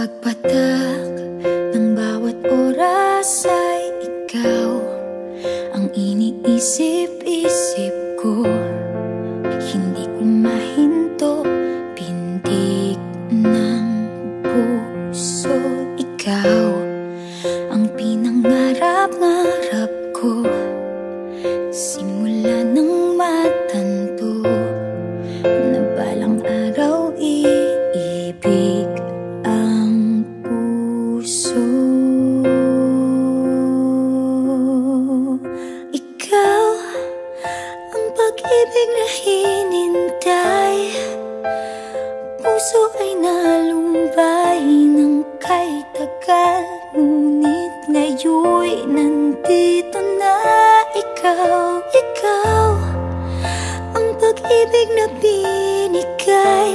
pagpatak ng bawat oras ay ikaw Ang iniisip-isip ko. Hindi ko mahinto Pintig ng puso. Ikaw ang pinangarap-ngarap pag-ibig na hinintay Puso ay nalumbay ng kay tagal Ngunit ngayoy nandito na ikaw, ikaw Ang pag-ibig na binigay.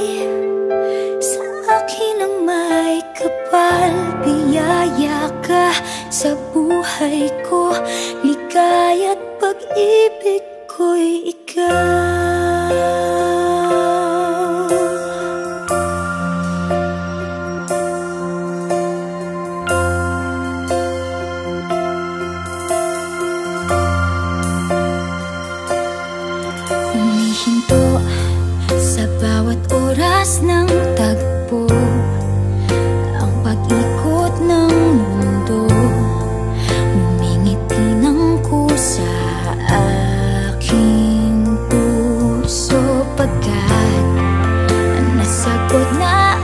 Sa akin ang may kapal Biyaya ka sa buhay ko Ligaya't pag-ibig ako'y ikaw. Umihinto sa bawat oras ng agad Nasagot na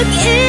look in